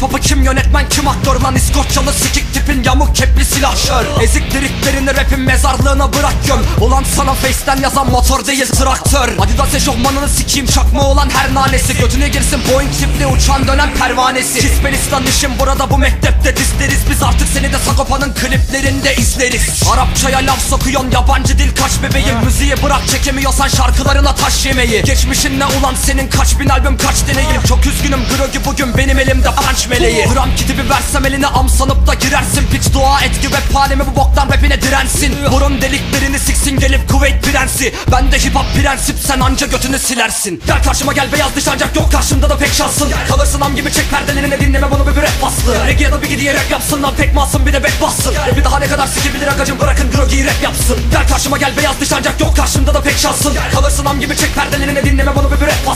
Hip hop'u kim yönetmen kim aktör lan? İskoçyalı sikik tipin yamuk kepli silahşör Ezik liriklerini rapin mezarlığına bırak göm Ulan sana face'ten yazan motor değil traktör. Adidas eşofmanını sikeyim çakma olan her nanesi. Götüne girsin Boeing tipli uçan dönen pervanesi. Kispelistan işim burada bu mektepte dizleriz Biz artık seni de Sagopa'nın kliplerinde izleriz. Arapçaya laf sokuyon yabancı dil kaç bebeğim. Müziği bırak çekemiyorsan şarkılarına taş yemeyi Geçmişin ne ulan senin kaç bin albüm kaç deneyim. Çok üzgünüm Grogi bugün benim elimde punch meleği. Dram kitibi versem eline am sanıp da girersin. Piç dua et ki rap alemi bu boktan rapine dirensin. Burun deliklerini siksin gelip Kuveyt prensi. Ben de hip hop prensip sen anca götünü silersin. Gel karşıma gel beyaz dış ancak yok. Karşımda da pek şansın. Kalırsın am gibi çek perdelerini dinleme bunu bir rap baslı Reggae ya da bir gidiye rap yapsın lan pek masum bir de back bassın. Bir daha ne kadar sikebilir agacım bırakın Grogi'yi rap yapsın. Gel karşıma gel beyaz dış ancak yok karşımda da pek şansın. Kalırsın am gibi çek perdelerini dinleme bunu bir rap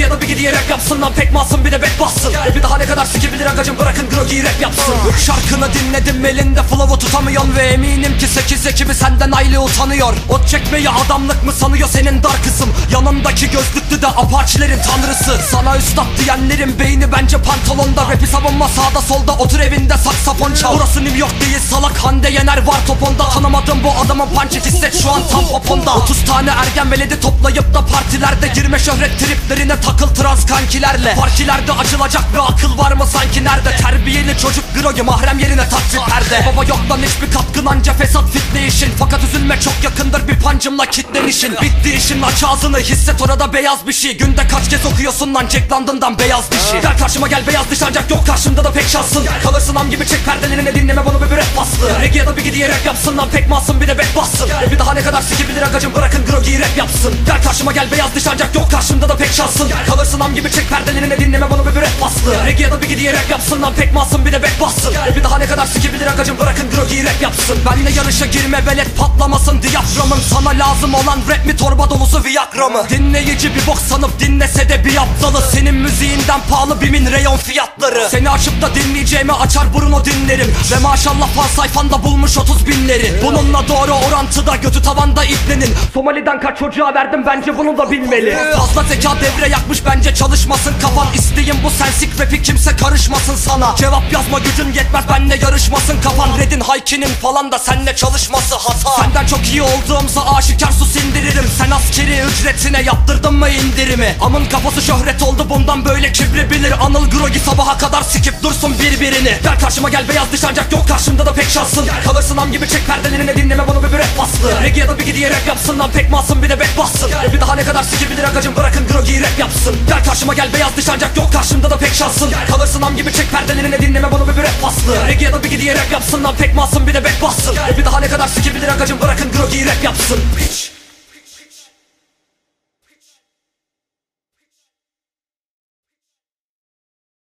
ya da bir gidiye rap yapsın lan pek masum bir de back bassın. Bir daha ne kadar sikebilir agacım bırakın Grogi'yi rap yapsın. Şarkını dinledim elinde flow'u tutamıyorsun Ve eminim ki 8 ekibi senden aile utanıyor. Ot çekmeyi adamlık mı sanıyor senin dar kısım Yanındaki gözlüklü de apaçilerin tanrısı. Sana üstad diyenlerin beyni bence pantolonda. Rapi savunma sağda solda otur evinde saksafon çal. Burası New York değil salak Hande Yener var toponda. Tanımadım bu adamın punch'ı hisset şu an tam poponda. 30 tane ergen veledi toplayıp da partilerde Girme şöhret triplerine takıl trans kankilerle. Partilerde açılacak bir akıl var mı sanki nerede? Terbiyeli çocuk grogi mahrem yerine tak perde Baba yok lan hiçbir katkın anca fesat fitne işin Fakat üzülme çok yakındır bir pancımla kitlenişin. Bitti işin aç ağzını hisset orada beyaz bir şey. Günde kaç kez okuyorsun lan Jack London'dan beyaz dişi Gel karşıma gel beyaz diş ancak yok karşımda da pek şansın. Kalırsın am gibi çek perdelerini dinleme bunu bir rap baslı. Reggae ya da bir gidiye rap yapsın lan pek masum bir de back bassın. Bir daha ne kadar sikebilir agacım bırakın Grogi'yi rap yapsın. Gel karşıma gel beyaz diş ancak yok karşımda da pek şansın. Kalırsın am gibi çek perdelerini dinleme bunu bir rap baslı. Reggae ya da bir gidiye rap yapsın lan pek masum bir de back bassın. Bir daha ne kadar sikebilir agacım bırakın Grogi'yi rap yapsın. Benle yarışa girme velet patlamasın. Diyaframın Sana lazım olan rap mi? Torba dolusu viagra mı Dinleyici bir bok sanıp dinlese de bir aptalı. Senin müziğinden pahalı bimin reyon fiyatları. Seni açıp da dinleyeceğimi açar Bruno dinlerim. Ve maşallah fan sayfanda bulmuş 30 binleri. Bununla doğru orantıda götü tavanda iplenin. Somali'den kaç çocuğa verdim bence bunu da bilmeli. Fazla zeka devre yakmış bence çalışmasın. Kafan İsteğim bu sensik rapi kimse karışmasın sana. Cevap yazma gücün yetmez benle yarışmasın. Kafan Red'in Hayki'nin falan da senle çalışması hata Senden çok iyi olduğumsa aşikar sus indiririm Sen askeri ücretine yaptırdın mı indirimi? Amın kafası şöhret oldu bundan böyle kibri bilir Anıl Grogi sabaha kadar sikip dursun birbirini. Gel karşıma gel beyaz dış ancak yok karşımda da pek şansın. Kalırsın am gibi çek perdelerini dinleme bunu bir rap baslı Reggae ya da bir gidiye rap yapsın lan pek masum bir de back bassın. Bir daha ne kadar sikebilir agacım bırakın Grogi'yi rap yapsın. Gel karşıma gel beyaz dış ancak yok karşımda da pek şansın. Kalırsın am gibi çek perdelerini dinleme bunu bir rap baslı Reggae ya da bir gidiye rap yapsın lan pek masum bir de back bassın. Bir daha ne kadar sikebilir agacım bırakın Grogi'yi rap yapsın. Bitch